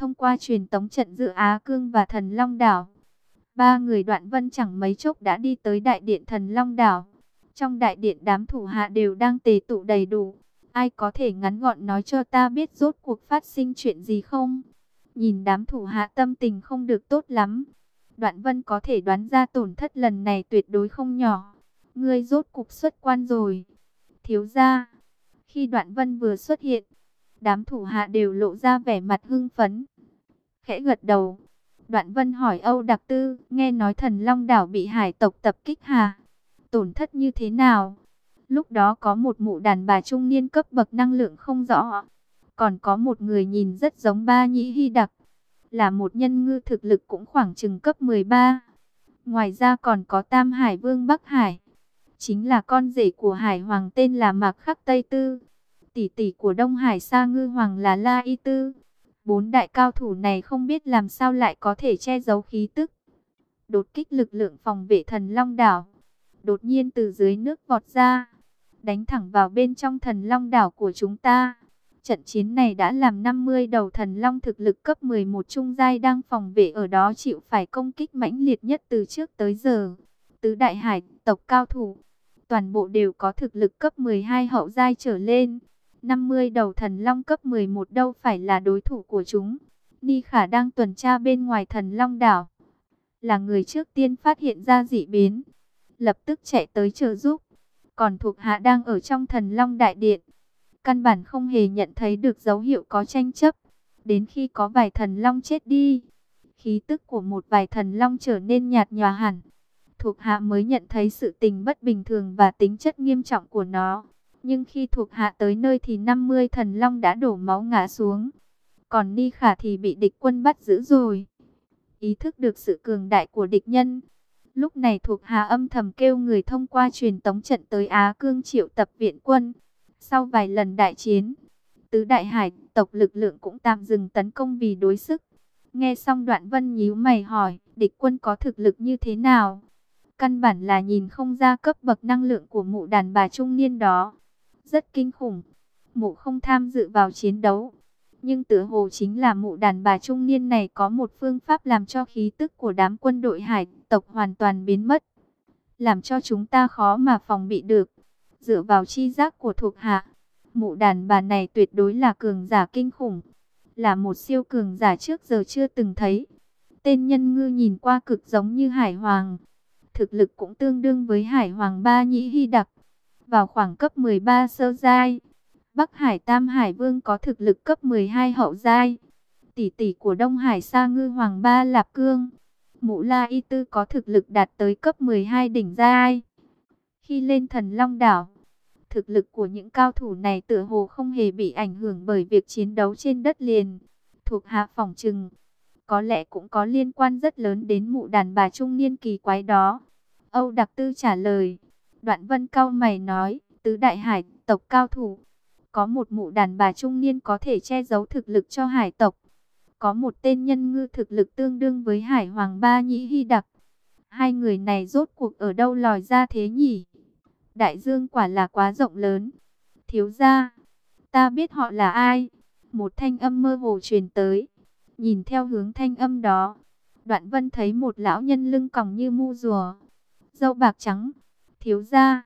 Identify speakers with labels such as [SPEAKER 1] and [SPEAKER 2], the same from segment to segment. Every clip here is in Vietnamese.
[SPEAKER 1] thông qua truyền tống trận giữa Á Cương và Thần Long Đảo. Ba người đoạn vân chẳng mấy chốc đã đi tới đại điện Thần Long Đảo. Trong đại điện đám thủ hạ đều đang tề tụ đầy đủ. Ai có thể ngắn gọn nói cho ta biết rốt cuộc phát sinh chuyện gì không? Nhìn đám thủ hạ tâm tình không được tốt lắm. Đoạn vân có thể đoán ra tổn thất lần này tuyệt đối không nhỏ. Ngươi rốt cục xuất quan rồi. Thiếu ra. Khi đoạn vân vừa xuất hiện, đám thủ hạ đều lộ ra vẻ mặt hưng phấn. Khẽ gật đầu. Đoạn vân hỏi Âu Đặc Tư, nghe nói thần Long Đảo bị hải tộc tập kích hà. Tổn thất như thế nào? Lúc đó có một mụ đàn bà trung niên cấp bậc năng lượng không rõ. Còn có một người nhìn rất giống ba nhĩ hy đặc. Là một nhân ngư thực lực cũng khoảng chừng cấp 13. Ngoài ra còn có Tam Hải Vương Bắc Hải. Chính là con rể của Hải Hoàng tên là Mạc Khắc Tây Tư. Tỷ tỷ của Đông Hải Sa Ngư Hoàng là La Y Tư. Bốn đại cao thủ này không biết làm sao lại có thể che giấu khí tức. Đột kích lực lượng phòng vệ thần Long Đảo. Đột nhiên từ dưới nước vọt ra. Đánh thẳng vào bên trong thần Long Đảo của chúng ta. Trận chiến này đã làm 50 đầu thần long thực lực cấp 11 trung giai đang phòng vệ ở đó chịu phải công kích mãnh liệt nhất từ trước tới giờ. Tứ đại hải tộc cao thủ, toàn bộ đều có thực lực cấp 12 hậu giai trở lên. 50 đầu thần long cấp 11 đâu phải là đối thủ của chúng. Ni Khả đang tuần tra bên ngoài thần long đảo. Là người trước tiên phát hiện ra dị biến. Lập tức chạy tới trợ giúp. Còn thuộc hạ đang ở trong thần long đại điện căn bản không hề nhận thấy được dấu hiệu có tranh chấp. Đến khi có vài thần long chết đi, khí tức của một vài thần long trở nên nhạt nhòa hẳn. Thuộc hạ mới nhận thấy sự tình bất bình thường và tính chất nghiêm trọng của nó. Nhưng khi thuộc hạ tới nơi thì 50 thần long đã đổ máu ngã xuống. Còn Ni Khả thì bị địch quân bắt giữ rồi. Ý thức được sự cường đại của địch nhân. Lúc này thuộc hạ âm thầm kêu người thông qua truyền tống trận tới Á Cương triệu tập viện quân. Sau vài lần đại chiến, tứ đại hải tộc lực lượng cũng tạm dừng tấn công vì đối sức. Nghe xong đoạn vân nhíu mày hỏi, địch quân có thực lực như thế nào? Căn bản là nhìn không ra cấp bậc năng lượng của mụ đàn bà trung niên đó. Rất kinh khủng. Mụ không tham dự vào chiến đấu. Nhưng tựa hồ chính là mụ đàn bà trung niên này có một phương pháp làm cho khí tức của đám quân đội hải tộc hoàn toàn biến mất. Làm cho chúng ta khó mà phòng bị được dựa vào chi giác của thuộc hạ. Mụ đàn bà này tuyệt đối là cường giả kinh khủng, là một siêu cường giả trước giờ chưa từng thấy. Tên nhân ngư nhìn qua cực giống như Hải Hoàng, thực lực cũng tương đương với Hải Hoàng Ba Nhĩ Hy Đặc, vào khoảng cấp 13 sơ giai. Bắc Hải Tam Hải Vương có thực lực cấp 12 hậu giai. Tỷ tỷ của Đông Hải Sa Ngư Hoàng Ba Lạp Cương, Mụ La Y Tư có thực lực đạt tới cấp 12 đỉnh giai. Khi lên thần Long Đảo, thực lực của những cao thủ này tựa hồ không hề bị ảnh hưởng bởi việc chiến đấu trên đất liền. Thuộc hạ phòng trừng, có lẽ cũng có liên quan rất lớn đến mụ đàn bà trung niên kỳ quái đó. Âu Đặc Tư trả lời, đoạn vân cao mày nói, tứ đại hải tộc cao thủ. Có một mụ đàn bà trung niên có thể che giấu thực lực cho hải tộc. Có một tên nhân ngư thực lực tương đương với hải hoàng ba nhĩ hy đặc. Hai người này rốt cuộc ở đâu lòi ra thế nhỉ? Đại dương quả là quá rộng lớn. Thiếu gia, ta biết họ là ai. Một thanh âm mơ hồ truyền tới. Nhìn theo hướng thanh âm đó, đoạn vân thấy một lão nhân lưng còng như mu rùa. Dâu bạc trắng, thiếu gia.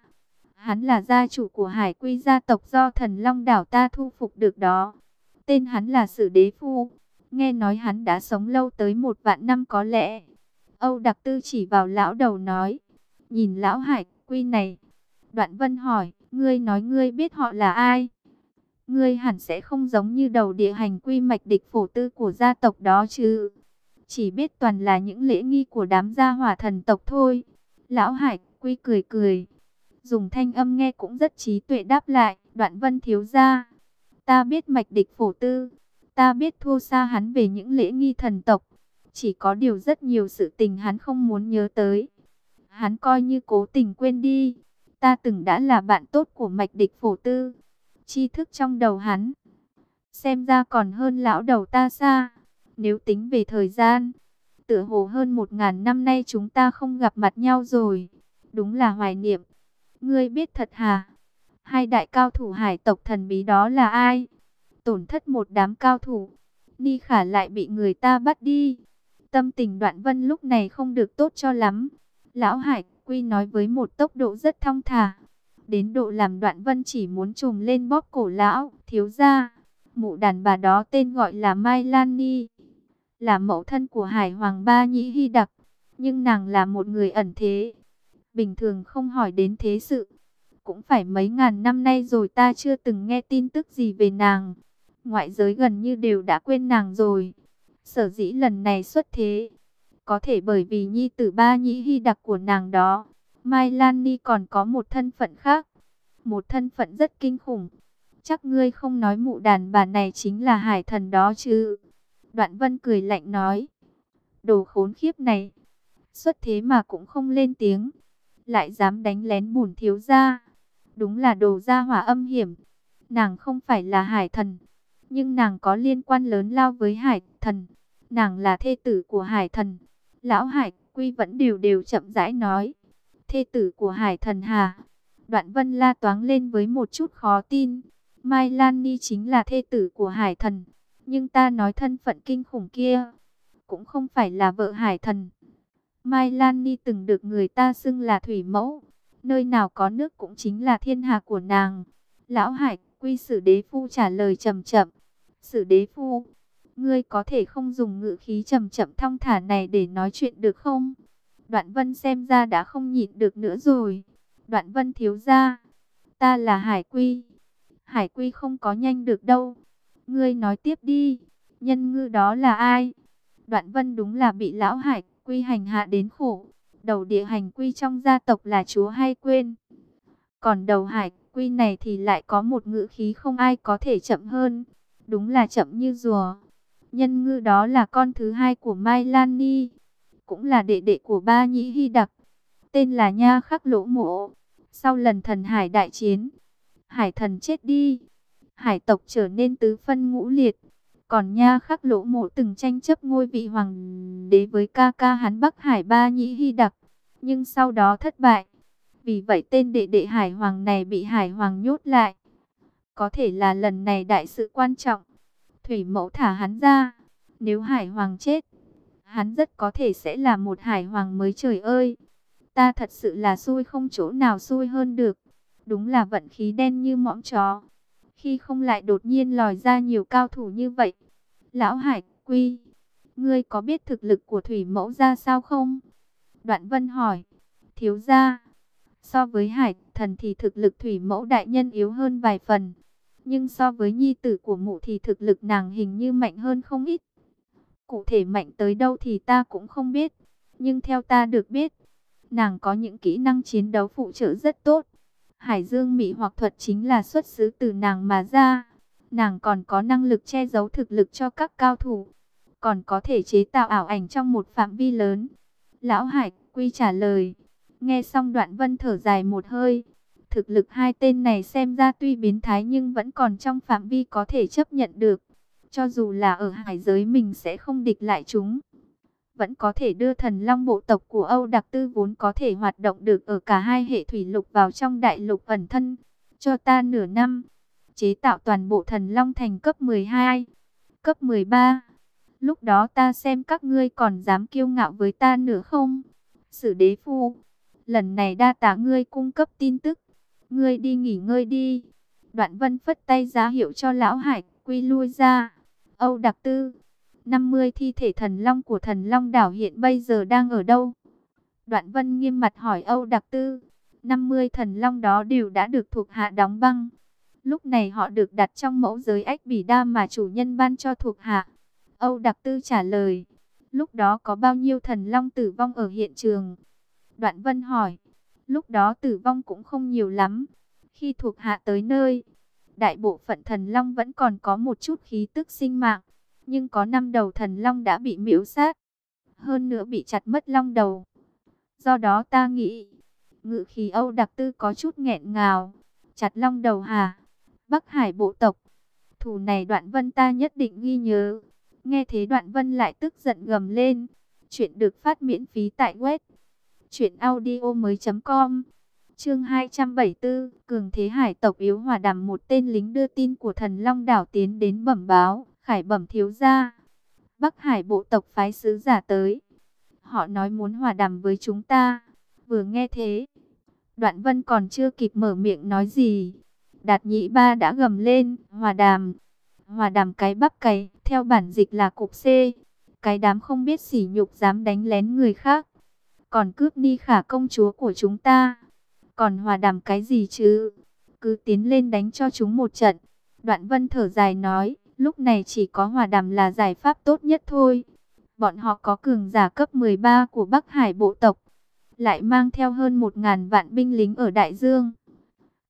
[SPEAKER 1] Hắn là gia chủ của hải quy gia tộc do thần Long đảo ta thu phục được đó. Tên hắn là Sử Đế Phu. Nghe nói hắn đã sống lâu tới một vạn năm có lẽ. Âu Đặc Tư chỉ vào lão đầu nói. Nhìn lão hải quy này, Đoạn Vân hỏi, ngươi nói ngươi biết họ là ai? Ngươi hẳn sẽ không giống như đầu địa hành quy mạch địch phổ tư của gia tộc đó chứ. Chỉ biết toàn là những lễ nghi của đám gia hỏa thần tộc thôi. Lão Hải quy cười cười. Dùng thanh âm nghe cũng rất trí tuệ đáp lại. Đoạn Vân thiếu ra. Ta biết mạch địch phổ tư. Ta biết thua xa hắn về những lễ nghi thần tộc. Chỉ có điều rất nhiều sự tình hắn không muốn nhớ tới. Hắn coi như cố tình quên đi ta từng đã là bạn tốt của mạch địch phổ tư. Tri thức trong đầu hắn, xem ra còn hơn lão đầu ta xa. Nếu tính về thời gian, tựa hồ hơn một ngàn năm nay chúng ta không gặp mặt nhau rồi. Đúng là hoài niệm. Ngươi biết thật hà? Hai đại cao thủ hải tộc thần bí đó là ai? Tổn thất một đám cao thủ. Ni Khả lại bị người ta bắt đi. Tâm tình đoạn vân lúc này không được tốt cho lắm. Lão Hải Quy nói với một tốc độ rất thong thả. Đến độ làm đoạn vân chỉ muốn trùm lên bóp cổ lão, thiếu ra. Mụ đàn bà đó tên gọi là Mai Lan Ni. Là mẫu thân của Hải Hoàng Ba Nhĩ Hy Đặc. Nhưng nàng là một người ẩn thế. Bình thường không hỏi đến thế sự. Cũng phải mấy ngàn năm nay rồi ta chưa từng nghe tin tức gì về nàng. Ngoại giới gần như đều đã quên nàng rồi. Sở dĩ lần này xuất thế. Có thể bởi vì nhi tử ba nhĩ hy đặc của nàng đó. Mai Lan Ni còn có một thân phận khác. Một thân phận rất kinh khủng. Chắc ngươi không nói mụ đàn bà này chính là hải thần đó chứ. Đoạn vân cười lạnh nói. Đồ khốn khiếp này. Xuất thế mà cũng không lên tiếng. Lại dám đánh lén bùn thiếu gia. Đúng là đồ gia hỏa âm hiểm. Nàng không phải là hải thần. Nhưng nàng có liên quan lớn lao với hải thần. Nàng là thê tử của hải thần. Lão hải, quy vẫn đều đều chậm rãi nói. Thê tử của hải thần hà. Đoạn vân la toáng lên với một chút khó tin. Mai Lan Ni chính là thê tử của hải thần. Nhưng ta nói thân phận kinh khủng kia. Cũng không phải là vợ hải thần. Mai Lan Ni từng được người ta xưng là thủy mẫu. Nơi nào có nước cũng chính là thiên hạ của nàng. Lão Hải quy sử đế phu trả lời chậm chậm. Sử đế phu, ngươi có thể không dùng ngữ khí chậm chậm thong thả này để nói chuyện được không? Đoạn vân xem ra đã không nhịn được nữa rồi. Đoạn vân thiếu ra. Ta là Hải quy. Hải quy không có nhanh được đâu. Ngươi nói tiếp đi. Nhân ngư đó là ai? Đoạn vân đúng là bị lão Hải quy hành hạ đến khổ. Đầu địa hành quy trong gia tộc là chúa hay quên. Còn đầu hải quy này thì lại có một ngữ khí không ai có thể chậm hơn. Đúng là chậm như rùa. Nhân ngư đó là con thứ hai của Mai Lan Ni. Cũng là đệ đệ của ba nhĩ hy đặc. Tên là Nha Khắc Lỗ Mộ. Sau lần thần hải đại chiến. Hải thần chết đi. Hải tộc trở nên tứ phân ngũ liệt. Còn Nha Khắc Lỗ Mộ từng tranh chấp ngôi vị hoàng đế với ca ca hắn Bắc Hải Ba Nhĩ Hy Đặc, nhưng sau đó thất bại. Vì vậy tên đệ đệ Hải Hoàng này bị Hải Hoàng nhốt lại. Có thể là lần này đại sự quan trọng. Thủy Mẫu thả hắn ra. Nếu Hải Hoàng chết, hắn rất có thể sẽ là một Hải Hoàng mới trời ơi. Ta thật sự là xui không chỗ nào xui hơn được. Đúng là vận khí đen như mõm chó khi không lại đột nhiên lòi ra nhiều cao thủ như vậy. Lão Hải Quy, ngươi có biết thực lực của thủy mẫu ra sao không? Đoạn Vân hỏi, thiếu gia, so với hải thần thì thực lực thủy mẫu đại nhân yếu hơn vài phần. Nhưng so với nhi tử của mụ thì thực lực nàng hình như mạnh hơn không ít. Cụ thể mạnh tới đâu thì ta cũng không biết. Nhưng theo ta được biết, nàng có những kỹ năng chiến đấu phụ trợ rất tốt. Hải Dương Mỹ hoặc thuật chính là xuất xứ từ nàng mà ra. Nàng còn có năng lực che giấu thực lực cho các cao thủ. Còn có thể chế tạo ảo ảnh trong một phạm vi lớn. Lão Hải Quy trả lời. Nghe xong đoạn vân thở dài một hơi. Thực lực hai tên này xem ra tuy biến thái nhưng vẫn còn trong phạm vi có thể chấp nhận được. Cho dù là ở hải giới mình sẽ không địch lại chúng vẫn có thể đưa thần long bộ tộc của Âu Đặc Tư vốn có thể hoạt động được ở cả hai hệ thủy lục vào trong đại lục ẩn thân. Cho ta nửa năm, chế tạo toàn bộ thần long thành cấp 12, cấp 13. Lúc đó ta xem các ngươi còn dám kiêu ngạo với ta nữa không? Sử đế phu, lần này đa tá ngươi cung cấp tin tức. Ngươi đi nghỉ ngơi đi. Đoạn vân phất tay giá hiệu cho lão hải quy lui ra. Âu Đặc Tư 50 thi thể thần long của thần long đảo hiện bây giờ đang ở đâu? Đoạn vân nghiêm mặt hỏi Âu Đặc Tư. 50 thần long đó đều đã được thuộc hạ đóng băng. Lúc này họ được đặt trong mẫu giới ách bỉ đa mà chủ nhân ban cho thuộc hạ. Âu Đặc Tư trả lời. Lúc đó có bao nhiêu thần long tử vong ở hiện trường? Đoạn vân hỏi. Lúc đó tử vong cũng không nhiều lắm. Khi thuộc hạ tới nơi, đại bộ phận thần long vẫn còn có một chút khí tức sinh mạng nhưng có năm đầu thần long đã bị miễu sát, hơn nữa bị chặt mất long đầu. Do đó ta nghĩ, ngự khí Âu đặc tư có chút nghẹn ngào, chặt long đầu hà, Bắc Hải bộ tộc, thủ này đoạn vân ta nhất định ghi nhớ. Nghe thế đoạn vân lại tức giận gầm lên, chuyện được phát miễn phí tại web truyệnaudiomoi.com. Chương 274, Cường Thế Hải tộc yếu hòa đàm một tên lính đưa tin của thần Long đảo tiến đến bẩm báo, Khải bẩm thiếu gia, Bắc Hải bộ tộc phái sứ giả tới. Họ nói muốn hòa đàm với chúng ta. Vừa nghe thế, Đoạn Vân còn chưa kịp mở miệng nói gì. Đạt nhị ba đã gầm lên, hòa đàm. Hòa đàm cái bắp cày, theo bản dịch là cục C. Cái đám không biết sỉ nhục dám đánh lén người khác. Còn cướp ni khả công chúa của chúng ta. Còn hòa đàm cái gì chứ? Cứ tiến lên đánh cho chúng một trận. Đoạn Vân thở dài nói, lúc này chỉ có hòa đàm là giải pháp tốt nhất thôi. Bọn họ có cường giả cấp 13 của Bắc Hải bộ tộc, lại mang theo hơn 1.000 vạn binh lính ở Đại Dương.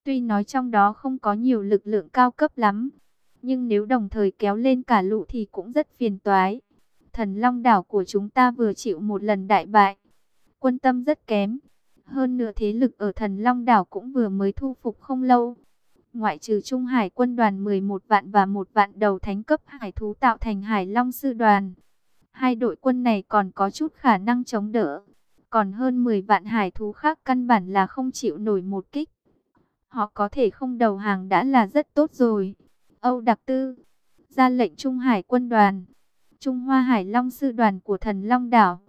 [SPEAKER 1] Tuy nói trong đó không có nhiều lực lượng cao cấp lắm, nhưng nếu đồng thời kéo lên cả lũ thì cũng rất phiền toái. Thần Long đảo của chúng ta vừa chịu một lần đại bại, quân tâm rất kém. Hơn nữa thế lực ở Thần Long đảo cũng vừa mới thu phục không lâu. Ngoại trừ Trung Hải quân đoàn 11 vạn và một vạn đầu thánh cấp hải thú tạo thành Hải Long sư đoàn. Hai đội quân này còn có chút khả năng chống đỡ. Còn hơn 10 vạn hải thú khác căn bản là không chịu nổi một kích. Họ có thể không đầu hàng đã là rất tốt rồi. Âu Đặc Tư, ra lệnh Trung Hải quân đoàn, Trung Hoa Hải Long sư đoàn của thần Long Đảo.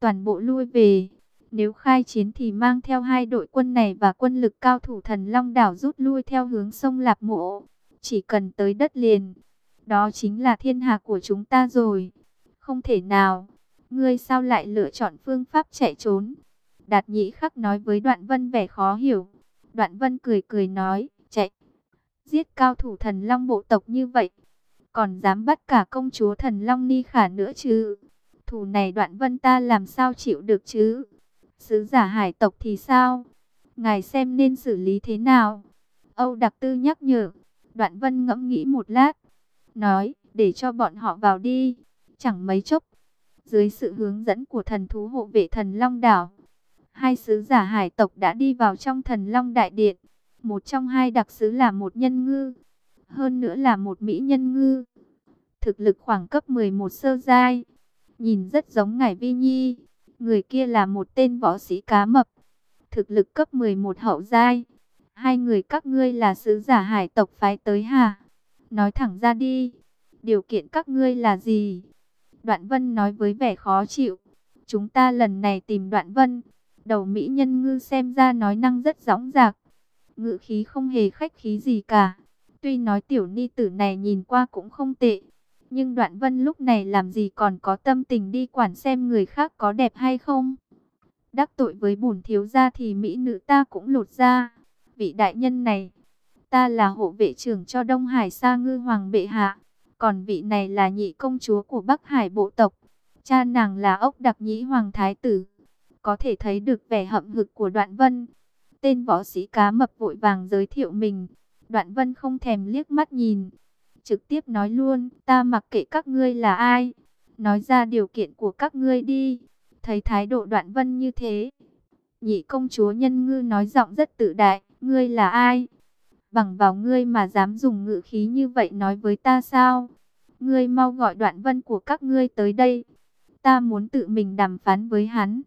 [SPEAKER 1] Toàn bộ lui về. Nếu khai chiến thì mang theo hai đội quân này và quân lực cao thủ thần Long Đảo rút lui theo hướng sông Lạp Mộ. Chỉ cần tới đất liền. Đó chính là thiên hạ của chúng ta rồi. Không thể nào. Ngươi sao lại lựa chọn phương pháp chạy trốn? Đạt nhĩ khắc nói với đoạn vân vẻ khó hiểu. Đoạn vân cười cười nói, chạy. Giết cao thủ thần long bộ tộc như vậy. Còn dám bắt cả công chúa thần long ni khả nữa chứ. Thủ này đoạn vân ta làm sao chịu được chứ? Sứ giả hải tộc thì sao? Ngài xem nên xử lý thế nào? Âu Đặc Tư nhắc nhở. Đoạn vân ngẫm nghĩ một lát. Nói, để cho bọn họ vào đi. Chẳng mấy chốc. Dưới sự hướng dẫn của thần thú hộ vệ thần Long Đảo. Hai sứ giả hải tộc đã đi vào trong thần Long Đại Điện. Một trong hai đặc sứ là một nhân ngư. Hơn nữa là một mỹ nhân ngư. Thực lực khoảng cấp 11 sơ giai. Nhìn rất giống ngài Vi Nhi. Người kia là một tên võ sĩ cá mập. Thực lực cấp 11 hậu giai. Hai người các ngươi là sứ giả hải tộc phái tới hả? Nói thẳng ra đi. Điều kiện các ngươi là gì? Đoạn Vân nói với vẻ khó chịu. Chúng ta lần này tìm Đoạn Vân. Đầu Mỹ nhân ngư xem ra nói năng rất dõng dạc. ngữ khí không hề khách khí gì cả. Tuy nói tiểu ni tử này nhìn qua cũng không tệ. Nhưng Đoạn Vân lúc này làm gì còn có tâm tình đi quản xem người khác có đẹp hay không. Đắc tội với bổn thiếu gia thì Mỹ nữ ta cũng lột ra. Vị đại nhân này, ta là hộ vệ trưởng cho Đông Hải Sa Ngư Hoàng Bệ Hạ. Còn vị này là nhị công chúa của Bắc Hải bộ tộc. Cha nàng là ốc đặc nhĩ Hoàng Thái Tử. Có thể thấy được vẻ hậm hực của Đoạn Vân. Tên võ sĩ cá mập vội vàng giới thiệu mình. Đoạn Vân không thèm liếc mắt nhìn trực tiếp nói luôn, ta mặc kệ các ngươi là ai, nói ra điều kiện của các ngươi đi. Thấy thái độ đoạn vân như thế, nhị công chúa nhân ngư nói giọng rất tự đại, ngươi là ai? Bằng vào ngươi mà dám dùng ngữ khí như vậy nói với ta sao? Ngươi mau gọi đoạn vân của các ngươi tới đây. Ta muốn tự mình đàm phán với hắn.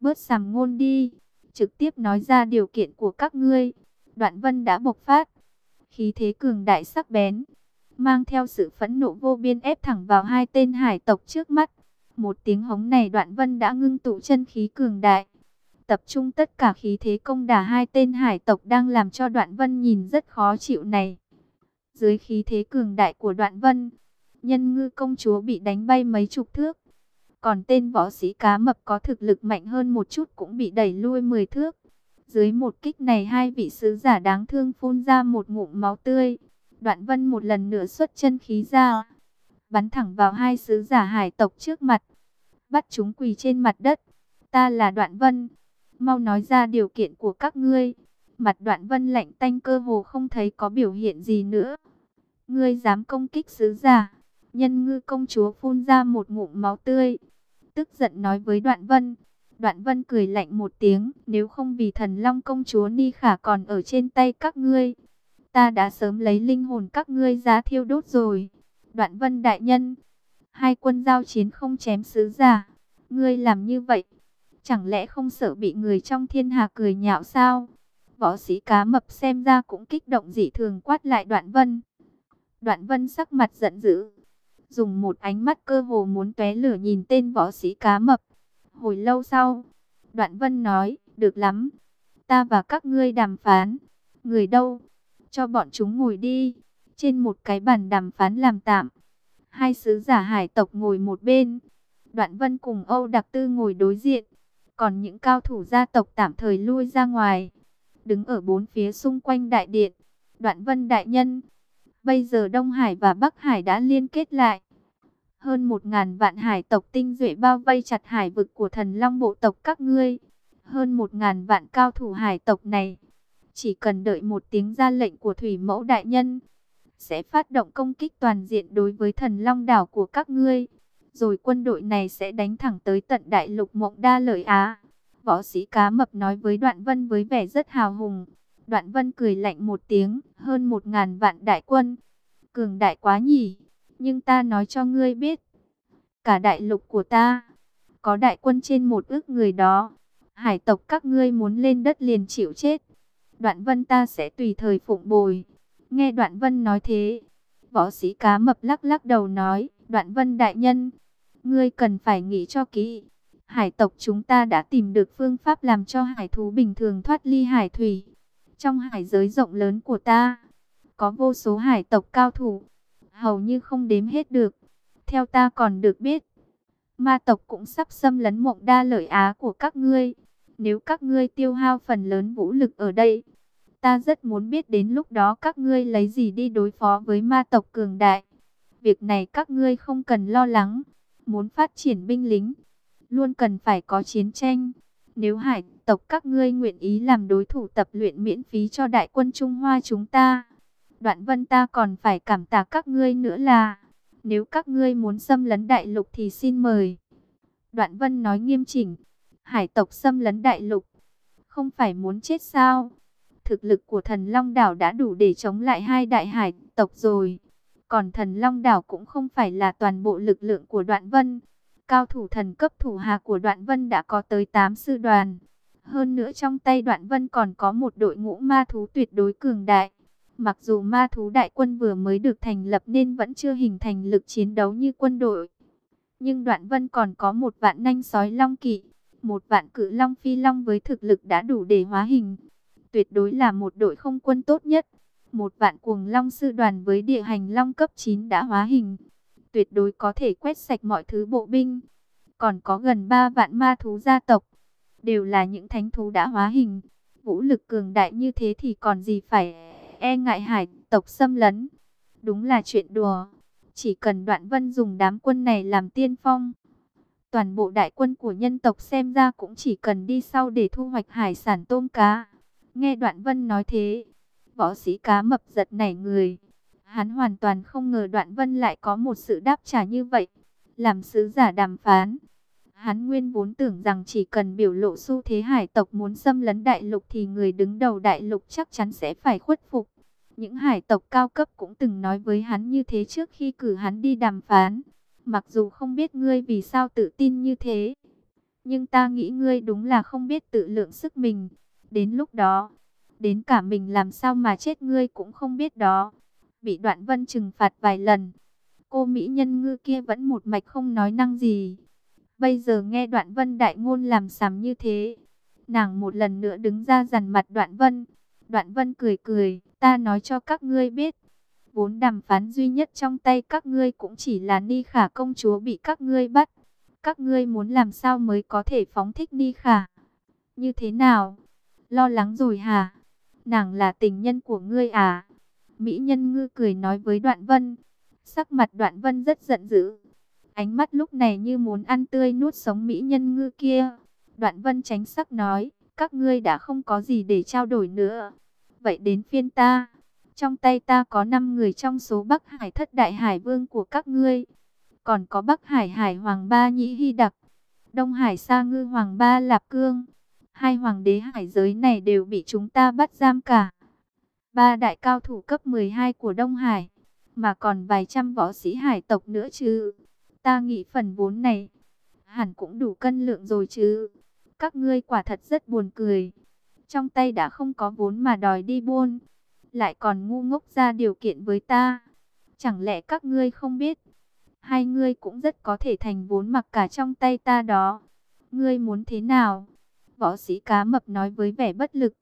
[SPEAKER 1] Bớt sàm ngôn đi. Trực tiếp nói ra điều kiện của các ngươi. Đoạn vân đã bộc phát. Khí thế cường đại sắc bén mang theo sự phẫn nộ vô biên ép thẳng vào hai tên hải tộc trước mắt. Một tiếng hống này đoạn vân đã ngưng tụ chân khí cường đại. Tập trung tất cả khí thế công đả hai tên hải tộc đang làm cho đoạn vân nhìn rất khó chịu này. Dưới khí thế cường đại của đoạn vân, nhân ngư công chúa bị đánh bay mấy chục thước. Còn tên võ sĩ cá mập có thực lực mạnh hơn một chút cũng bị đẩy lui 10 thước. Dưới một kích này hai vị sứ giả đáng thương phun ra một ngụm máu tươi. Đoạn vân một lần nữa xuất chân khí ra, bắn thẳng vào hai sứ giả hải tộc trước mặt, bắt chúng quỳ trên mặt đất. Ta là đoạn vân, mau nói ra điều kiện của các ngươi. Mặt đoạn vân lạnh tanh cơ hồ không thấy có biểu hiện gì nữa. Ngươi dám công kích sứ giả, nhân ngư công chúa phun ra một ngụm máu tươi. Tức giận nói với đoạn vân, Đoạn vân cười lạnh một tiếng, nếu không vì thần long công chúa Ni Khả còn ở trên tay các ngươi, ta đã sớm lấy linh hồn các ngươi ra thiêu đốt rồi. Đoạn vân đại nhân, hai quân giao chiến không chém sứ giả, ngươi làm như vậy, chẳng lẽ không sợ bị người trong thiên hà cười nhạo sao? Võ sĩ cá mập xem ra cũng kích động dị thường quát lại đoạn vân. Đoạn vân sắc mặt giận dữ, dùng một ánh mắt cơ hồ muốn tóe lửa nhìn tên võ sĩ cá mập. Hồi lâu sau, Đoạn Vân nói, được lắm, ta và các ngươi đàm phán. Người đâu? Cho bọn chúng ngồi đi. Trên một cái bàn đàm phán làm tạm. Hai sứ giả hải tộc ngồi một bên. Đoạn Vân cùng Âu Đặc Tư ngồi đối diện. Còn những cao thủ gia tộc tạm thời lui ra ngoài. Đứng ở bốn phía xung quanh đại điện. Đoạn Vân đại nhân. Bây giờ Đông Hải và Bắc Hải đã liên kết lại. Hơn một ngàn vạn hải tộc tinh duệ bao vây chặt hải vực của thần long bộ tộc các ngươi. Hơn một ngàn vạn cao thủ hải tộc này. Chỉ cần đợi một tiếng ra lệnh của thủy mẫu đại nhân. Sẽ phát động công kích toàn diện đối với thần long đảo của các ngươi. Rồi quân đội này sẽ đánh thẳng tới tận đại lục mộng đa lợi Á. Võ sĩ cá mập nói với Đoạn Vân với vẻ rất hào hùng. Đoạn Vân cười lạnh một tiếng, hơn một ngàn vạn đại quân. Cường đại quá nhỉ, nhưng ta nói cho ngươi biết. Cả đại lục của ta, có đại quân trên một ước người đó. Hải tộc các ngươi muốn lên đất liền chịu chết. Đoạn Vân ta sẽ tùy thời phụng bồi. Nghe Đoạn Vân nói thế, võ sĩ cá mập lắc lắc đầu nói, Đoạn Vân đại nhân, ngươi cần phải nghĩ cho kỹ. Hải tộc chúng ta đã tìm được phương pháp làm cho hải thú bình thường thoát ly hải thủy. Trong hải giới rộng lớn của ta, có vô số hải tộc cao thủ, hầu như không đếm hết được. Theo ta còn được biết, ma tộc cũng sắp xâm lấn mộng đa lợi Á của các ngươi. Nếu các ngươi tiêu hao phần lớn vũ lực ở đây, ta rất muốn biết đến lúc đó các ngươi lấy gì đi đối phó với ma tộc cường đại. Việc này các ngươi không cần lo lắng. Muốn phát triển binh lính, luôn cần phải có chiến tranh. Nếu hải tộc các ngươi nguyện ý làm đối thủ tập luyện miễn phí cho đại quân Trung Hoa chúng ta, đoạn vân ta còn phải cảm tạ các ngươi nữa là, nếu các ngươi muốn xâm lấn đại lục thì xin mời. Đoạn vân nói nghiêm chỉnh, hải tộc xâm lấn đại lục, không phải muốn chết sao? Thực lực của thần Long Đảo đã đủ để chống lại hai đại hải tộc rồi. Còn thần Long Đảo cũng không phải là toàn bộ lực lượng của đoạn vân. Cao thủ thần cấp thủ hạ của đoạn vân đã có tới 8 sư đoàn. Hơn nữa trong tay đoạn vân còn có một đội ngũ ma thú tuyệt đối cường đại. Mặc dù ma thú đại quân vừa mới được thành lập nên vẫn chưa hình thành lực chiến đấu như quân đội. Nhưng đoạn vân còn có một vạn nanh sói long kỵ, một vạn cự long phi long với thực lực đã đủ để hóa hình. Tuyệt đối là một đội không quân tốt nhất. Một vạn cuồng long sư đoàn với địa hành long cấp 9 đã hóa hình. Tuyệt đối có thể quét sạch mọi thứ bộ binh. Còn có gần 3 vạn ma thú gia tộc. Đều là những thánh thú đã hóa hình. Vũ lực cường đại như thế thì còn gì phải e ngại hải tộc xâm lấn. Đúng là chuyện đùa. Chỉ cần đoạn vân dùng đám quân này làm tiên phong. Toàn bộ đại quân của nhân tộc xem ra cũng chỉ cần đi sau để thu hoạch hải sản tôm cá. Nghe đoạn vân nói thế, võ sĩ cá mập giật nảy người. Hắn hoàn toàn không ngờ đoạn vân lại có một sự đáp trả như vậy. Làm sứ giả đàm phán. Hắn nguyên vốn tưởng rằng chỉ cần biểu lộ xu thế hải tộc muốn xâm lấn đại lục thì người đứng đầu đại lục chắc chắn sẽ phải khuất phục. Những hải tộc cao cấp cũng từng nói với hắn như thế trước khi cử hắn đi đàm phán. Mặc dù không biết ngươi vì sao tự tin như thế. Nhưng ta nghĩ ngươi đúng là không biết tự lượng sức mình. Đến lúc đó, đến cả mình làm sao mà chết ngươi cũng không biết đó. Bị đoạn vân trừng phạt vài lần. Cô Mỹ nhân ngư kia vẫn một mạch không nói năng gì. Bây giờ nghe đoạn vân đại ngôn làm sàm như thế. Nàng một lần nữa đứng ra dằn mặt đoạn vân. Đoạn vân cười cười, ta nói cho các ngươi biết. Vốn đàm phán duy nhất trong tay các ngươi cũng chỉ là Ni Khả công chúa bị các ngươi bắt. Các ngươi muốn làm sao mới có thể phóng thích Ni Khả? Như thế nào? Lo lắng rồi hả? Nàng là tình nhân của ngươi à? Mỹ nhân ngư cười nói với đoạn vân. Sắc mặt đoạn vân rất giận dữ. Ánh mắt lúc này như muốn ăn tươi nuốt sống Mỹ nhân ngư kia. Đoạn vân tránh sắc nói, các ngươi đã không có gì để trao đổi nữa. Vậy đến phiên ta. Trong tay ta có 5 người trong số Bắc Hải thất đại hải vương của các ngươi. Còn có Bắc Hải hải hoàng ba nhĩ hy đặc. Đông Hải sa ngư hoàng ba lạp cương. Hai hoàng đế hải giới này đều bị chúng ta bắt giam cả. Ba đại cao thủ cấp 12 của Đông Hải. Mà còn vài trăm võ sĩ hải tộc nữa chứ. Ta nghĩ phần vốn này. Hẳn cũng đủ cân lượng rồi chứ. Các ngươi quả thật rất buồn cười. Trong tay đã không có vốn mà đòi đi buôn. Lại còn ngu ngốc ra điều kiện với ta. Chẳng lẽ các ngươi không biết. hai ngươi cũng rất có thể thành vốn mặc cả trong tay ta đó. Ngươi muốn thế nào? Võ sĩ cá mập nói với vẻ bất lực.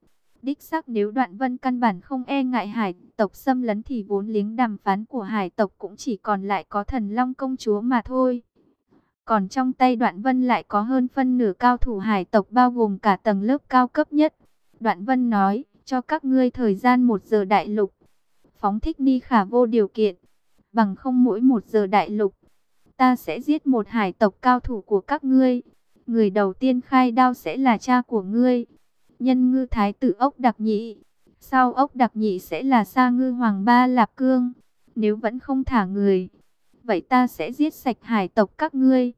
[SPEAKER 1] Đích xác nếu đoạn vân căn bản không e ngại hải tộc xâm lấn thì vốn liếng đàm phán của hải tộc cũng chỉ còn lại có thần long công chúa mà thôi. Còn trong tay đoạn vân lại có hơn phân nửa cao thủ hải tộc bao gồm cả tầng lớp cao cấp nhất. Đoạn vân nói, cho các ngươi thời gian một giờ đại lục. Phóng thích ni khả vô điều kiện, bằng không mỗi một giờ đại lục. Ta sẽ giết một hải tộc cao thủ của các ngươi. Người đầu tiên khai đao sẽ là cha của ngươi. Nhân ngư thái tử ốc đặc nhị. Sau ốc đặc nhị sẽ là sa ngư hoàng ba lạp cương. Nếu vẫn không thả người, vậy ta sẽ giết sạch hải tộc các ngươi.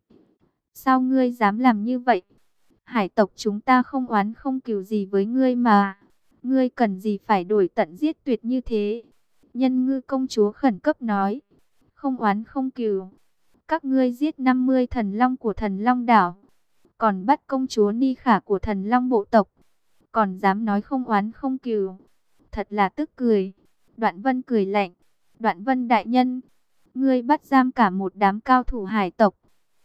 [SPEAKER 1] Sao ngươi dám làm như vậy? Hải tộc chúng ta không oán không cừu gì với ngươi mà. Ngươi cần gì phải đổi tận giết tuyệt như thế? Nhân ngư công chúa khẩn cấp nói. Không oán không cừu. Các ngươi giết 50 thần long của thần long đảo. Còn bắt công chúa Ni Khả của thần long bộ tộc. Còn dám nói không oán không cừu. Thật là tức cười. Đoạn vân cười lạnh. Đoạn vân đại nhân. Ngươi bắt giam cả một đám cao thủ hải tộc.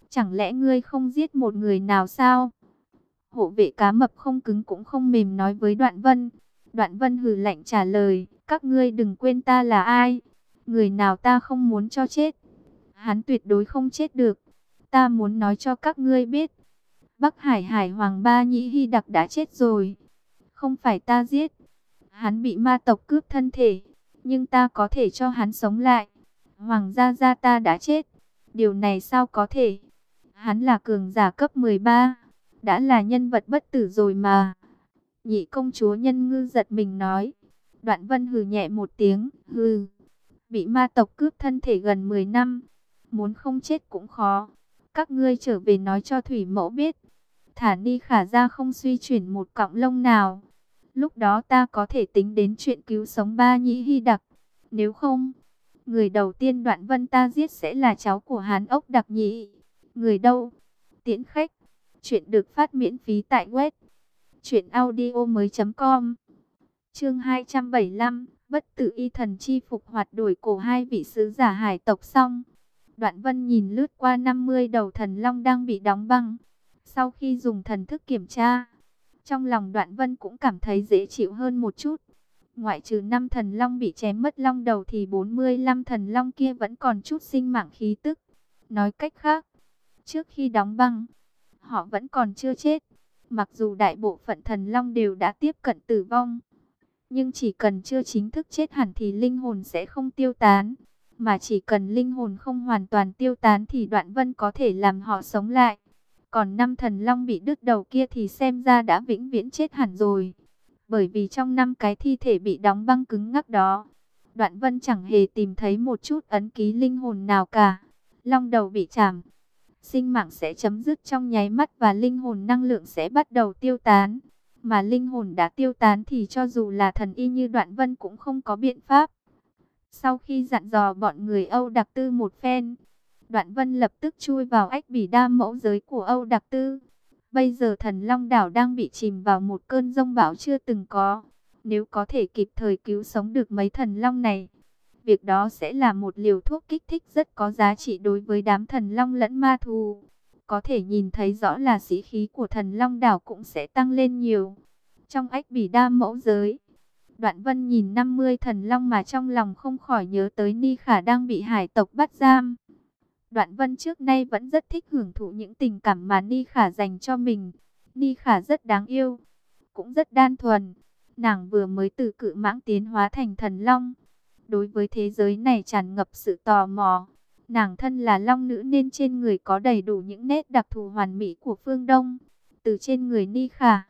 [SPEAKER 1] Chẳng lẽ ngươi không giết một người nào sao? Hộ vệ cá mập không cứng cũng không mềm nói với đoạn vân. Đoạn vân hừ lạnh trả lời, các ngươi đừng quên ta là ai. Người nào ta không muốn cho chết. Hắn tuyệt đối không chết được. Ta muốn nói cho các ngươi biết. Bắc Hải Hải Hoàng Ba Nhĩ Hy Đặc đã chết rồi. Không phải ta giết. Hắn bị ma tộc cướp thân thể. Nhưng ta có thể cho hắn sống lại. Hoàng gia gia ta đã chết. Điều này sao có thể? Hắn là cường giả cấp 13. Đã là nhân vật bất tử rồi mà. Nhị công chúa nhân ngư giật mình nói. Đoạn vân hừ nhẹ một tiếng. Hừ. Bị ma tộc cướp thân thể gần 10 năm. Muốn không chết cũng khó. Các ngươi trở về nói cho Thủy Mẫu biết. Thả ni khả ra không suy chuyển một cọng lông nào. Lúc đó ta có thể tính đến chuyện cứu sống ba nhĩ hy đặc. Nếu không, người đầu tiên đoạn vân ta giết sẽ là cháu của hán ốc đặc nhị. Người đâu? Tiễn khách. Chuyện được phát miễn phí tại web. Chuyện audio mới com. Chương 275. Bất tử y thần chi phục hoạt đổi cổ hai vị sứ giả hải tộc xong. Đoạn vân nhìn lướt qua 50 đầu thần long đang bị đóng băng. Sau khi dùng thần thức kiểm tra, trong lòng đoạn vân cũng cảm thấy dễ chịu hơn một chút. Ngoại trừ năm thần long bị chém mất long đầu thì 45 thần long kia vẫn còn chút sinh mạng khí tức. Nói cách khác, trước khi đóng băng, họ vẫn còn chưa chết. Mặc dù đại bộ phận thần long đều đã tiếp cận tử vong, nhưng chỉ cần chưa chính thức chết hẳn thì linh hồn sẽ không tiêu tán. Mà chỉ cần linh hồn không hoàn toàn tiêu tán thì đoạn vân có thể làm họ sống lại. Còn năm thần long bị đứt đầu kia thì xem ra đã vĩnh viễn chết hẳn rồi. Bởi vì trong năm cái thi thể bị đóng băng cứng ngắc đó, đoạn vân chẳng hề tìm thấy một chút ấn ký linh hồn nào cả. Long đầu bị chạm, sinh mạng sẽ chấm dứt trong nháy mắt và linh hồn năng lượng sẽ bắt đầu tiêu tán. Mà linh hồn đã tiêu tán thì cho dù là thần y như đoạn vân cũng không có biện pháp. Sau khi dặn dò bọn người Âu Đặc Tư một phen, Đoạn Vân lập tức chui vào ách bỉ đa mẫu giới của Âu Đặc Tư. Bây giờ thần Long Đảo đang bị chìm vào một cơn rông bão chưa từng có. Nếu có thể kịp thời cứu sống được mấy thần Long này, việc đó sẽ là một liều thuốc kích thích rất có giá trị đối với đám thần Long lẫn ma thù. Có thể nhìn thấy rõ là sĩ khí của thần Long Đảo cũng sẽ tăng lên nhiều. Trong ách bỉ đa mẫu giới, Đoạn Vân nhìn 50 thần long mà trong lòng không khỏi nhớ tới Ni Khả đang bị hải tộc bắt giam. Đoạn Vân trước nay vẫn rất thích hưởng thụ những tình cảm mà Ni Khả dành cho mình. Ni Khả rất đáng yêu, cũng rất đan thuần. Nàng vừa mới từ cự mãng tiến hóa thành thần long. Đối với thế giới này tràn ngập sự tò mò. Nàng thân là long nữ nên trên người có đầy đủ những nét đặc thù hoàn mỹ của phương Đông. Từ trên người Ni Khả,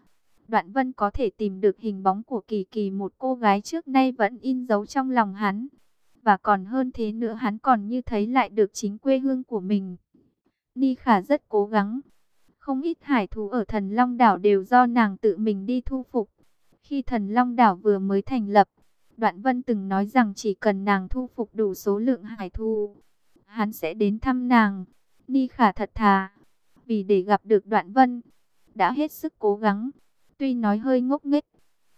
[SPEAKER 1] Đoạn Vân có thể tìm được hình bóng của Kỳ Kỳ một cô gái trước nay vẫn in dấu trong lòng hắn. Và còn hơn thế nữa hắn còn như thấy lại được chính quê hương của mình. Ni Khả rất cố gắng. Không ít hải thú ở thần Long Đảo đều do nàng tự mình đi thu phục. Khi thần Long Đảo vừa mới thành lập, Đoạn Vân từng nói rằng chỉ cần nàng thu phục đủ số lượng hải thú, hắn sẽ đến thăm nàng. Ni Khả thật thà, vì để gặp được Đoạn Vân, đã hết sức cố gắng. Tuy nói hơi ngốc nghếch,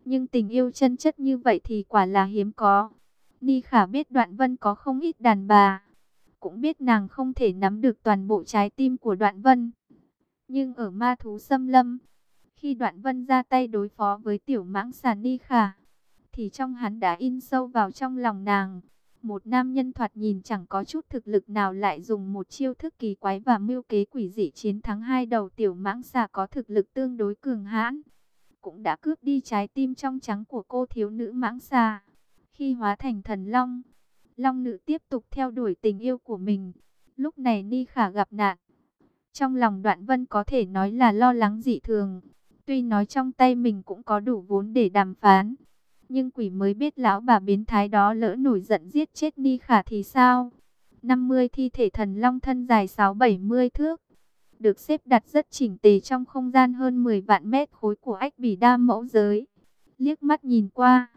[SPEAKER 1] nhưng tình yêu chân chất như vậy thì quả là hiếm có. Ni Khả biết Đoạn Vân có không ít đàn bà, cũng biết nàng không thể nắm được toàn bộ trái tim của Đoạn Vân. Nhưng ở ma thú xâm lâm, khi Đoạn Vân ra tay đối phó với tiểu mãng xà Ni Khả, thì trong hắn đã in sâu vào trong lòng nàng. Một nam nhân thoạt nhìn chẳng có chút thực lực nào lại dùng một chiêu thức kỳ quái và mưu kế quỷ dị chiến thắng hai đầu tiểu mãng xà có thực lực tương đối cường hãn. Cũng đã cướp đi trái tim trong trắng của cô thiếu nữ mãng xà. Khi hóa thành thần long, long nữ tiếp tục theo đuổi tình yêu của mình. Lúc này Ni Khả gặp nạn. Trong lòng đoạn vân có thể nói là lo lắng dị thường. Tuy nói trong tay mình cũng có đủ vốn để đàm phán. Nhưng quỷ mới biết lão bà biến thái đó lỡ nổi giận giết chết Ni Khả thì sao? 50 thi thể thần long thân dài 6-70 thước. Được xếp đặt rất chỉnh tề trong không gian hơn 10 vạn mét khối của ách bỉ đa mẫu giới. Liếc mắt nhìn qua,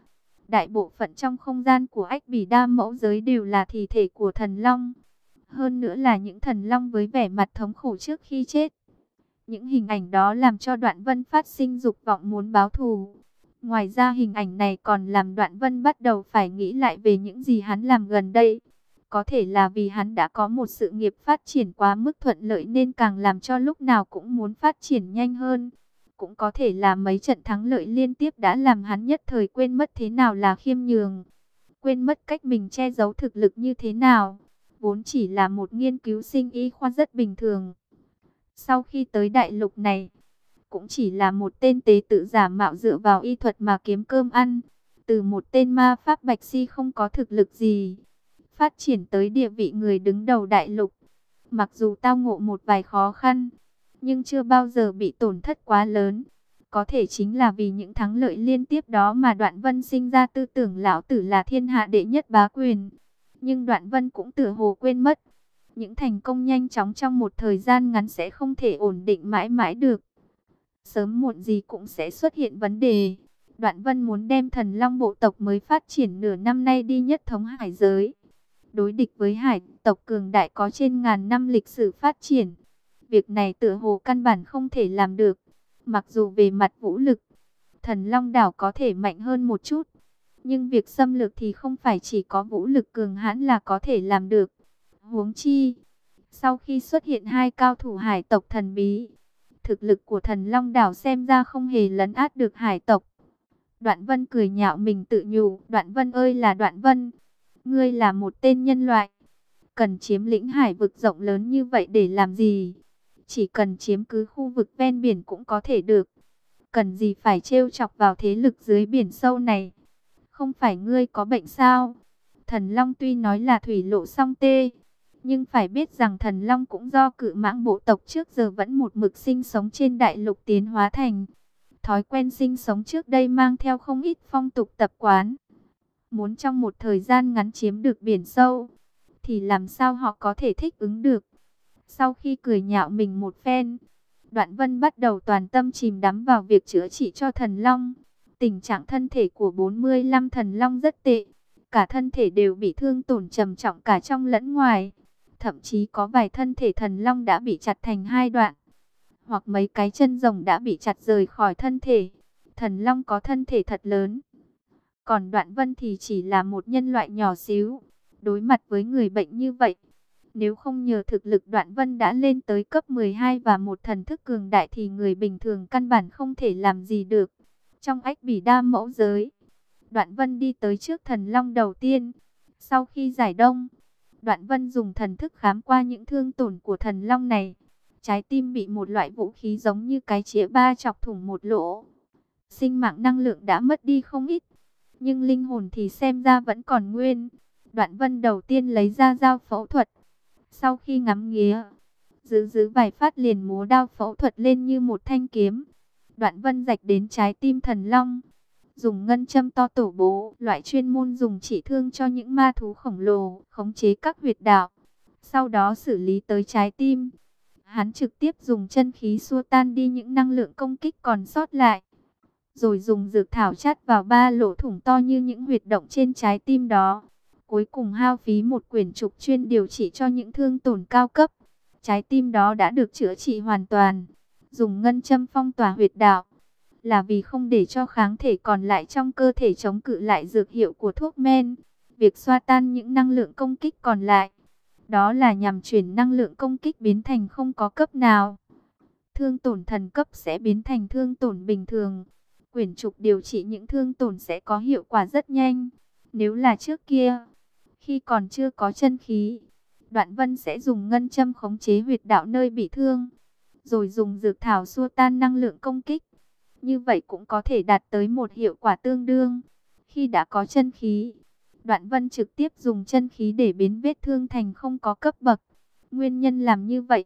[SPEAKER 1] đại bộ phận trong không gian của ách bỉ đa mẫu giới đều là thi thể của thần long. Hơn nữa là những thần long với vẻ mặt thống khổ trước khi chết. Những hình ảnh đó làm cho đoạn vân phát sinh dục vọng muốn báo thù. Ngoài ra hình ảnh này còn làm đoạn vân bắt đầu phải nghĩ lại về những gì hắn làm gần đây. Có thể là vì hắn đã có một sự nghiệp phát triển quá mức thuận lợi nên càng làm cho lúc nào cũng muốn phát triển nhanh hơn. Cũng có thể là mấy trận thắng lợi liên tiếp đã làm hắn nhất thời quên mất thế nào là khiêm nhường. Quên mất cách mình che giấu thực lực như thế nào. Vốn chỉ là một nghiên cứu sinh y khoa rất bình thường. Sau khi tới đại lục này, cũng chỉ là một tên tế tự giả mạo dựa vào y thuật mà kiếm cơm ăn. Từ một tên ma pháp bạch si không có thực lực gì, phát triển tới địa vị người đứng đầu đại lục. Mặc dù tao ngộ một vài khó khăn, nhưng chưa bao giờ bị tổn thất quá lớn. Có thể chính là vì những thắng lợi liên tiếp đó mà Đoạn Vân sinh ra tư tưởng lão tử là thiên hạ đệ nhất bá quyền. Nhưng Đoạn Vân cũng tự hồ quên mất, những thành công nhanh chóng trong một thời gian ngắn sẽ không thể ổn định mãi mãi được sớm muộn gì cũng sẽ xuất hiện vấn đề. Đoạn Vân muốn đem thần long bộ tộc mới phát triển nửa năm nay đi nhất thống hải giới. Đối địch với hải tộc cường đại có trên ngàn năm lịch sử phát triển. Việc này tựa hồ căn bản không thể làm được. Mặc dù về mặt vũ lực, thần long đảo có thể mạnh hơn một chút. Nhưng việc xâm lược thì không phải chỉ có vũ lực cường hãn là có thể làm được. Huống chi, sau khi xuất hiện hai cao thủ hải tộc thần bí, thực lực của thần Long Đảo xem ra không hề lấn át được hải tộc. Đoạn Vân cười nhạo mình tự nhủ, Đoạn Vân ơi là Đoạn Vân, ngươi là một tên nhân loại, cần chiếm lĩnh hải vực rộng lớn như vậy để làm gì? Chỉ cần chiếm cứ khu vực ven biển cũng có thể được. Cần gì phải trêu chọc vào thế lực dưới biển sâu này? Không phải ngươi có bệnh sao? Thần Long tuy nói là thủy lộ song tê, nhưng phải biết rằng thần long cũng do cự mãng bộ tộc trước giờ vẫn một mực sinh sống trên đại lục tiến hóa thành. Thói quen sinh sống trước đây mang theo không ít phong tục tập quán. Muốn trong một thời gian ngắn chiếm được biển sâu, thì làm sao họ có thể thích ứng được. Sau khi cười nhạo mình một phen, Đoạn Vân bắt đầu toàn tâm chìm đắm vào việc chữa trị cho thần long. Tình trạng thân thể của 45 thần long rất tệ, cả thân thể đều bị thương tổn trầm trọng cả trong lẫn ngoài. Thậm chí có vài thân thể thần long đã bị chặt thành hai đoạn. Hoặc mấy cái chân rồng đã bị chặt rời khỏi thân thể. Thần long có thân thể thật lớn. Còn đoạn vân thì chỉ là một nhân loại nhỏ xíu. Đối mặt với người bệnh như vậy. Nếu không nhờ thực lực đoạn vân đã lên tới cấp 12 và một thần thức cường đại thì người bình thường căn bản không thể làm gì được. Trong ách bỉ đa mẫu giới, đoạn vân đi tới trước thần long đầu tiên. Sau khi giải đông, Đoạn vân dùng thần thức khám qua những thương tổn của thần long này. Trái tim bị một loại vũ khí giống như cái chĩa ba chọc thủng một lỗ. Sinh mạng năng lượng đã mất đi không ít. Nhưng linh hồn thì xem ra vẫn còn nguyên. Đoạn vân đầu tiên lấy ra dao phẫu thuật. Sau khi ngắm nghía, giữ giữ vài phát liền múa đao phẫu thuật lên như một thanh kiếm. Đoạn vân rạch đến trái tim thần long dùng ngân châm to tổ bố, loại chuyên môn dùng chỉ thương cho những ma thú khổng lồ, khống chế các huyệt đạo. Sau đó xử lý tới trái tim. Hắn trực tiếp dùng chân khí xua tan đi những năng lượng công kích còn sót lại. Rồi dùng dược thảo chắt vào ba lỗ thủng to như những huyệt động trên trái tim đó. Cuối cùng hao phí một quyển trục chuyên điều trị cho những thương tổn cao cấp. Trái tim đó đã được chữa trị hoàn toàn. Dùng ngân châm phong tỏa huyệt đạo là vì không để cho kháng thể còn lại trong cơ thể chống cự lại dược hiệu của thuốc men. Việc xoa tan những năng lượng công kích còn lại, Đó là nhằm chuyển năng lượng công kích biến thành không có cấp nào. Thương tổn thần cấp sẽ biến thành thương tổn bình thường. Quyển trục điều trị những thương tổn sẽ có hiệu quả rất nhanh. Nếu là trước kia, khi còn chưa có chân khí, Đoạn Vân sẽ dùng ngân châm khống chế huyệt đạo nơi bị thương, rồi dùng dược thảo xua tan năng lượng công kích. Như vậy cũng có thể đạt tới một hiệu quả tương đương. Khi đã có chân khí, Đoạn Vân trực tiếp dùng chân khí để biến vết thương thành không có cấp bậc. Nguyên nhân làm như vậy,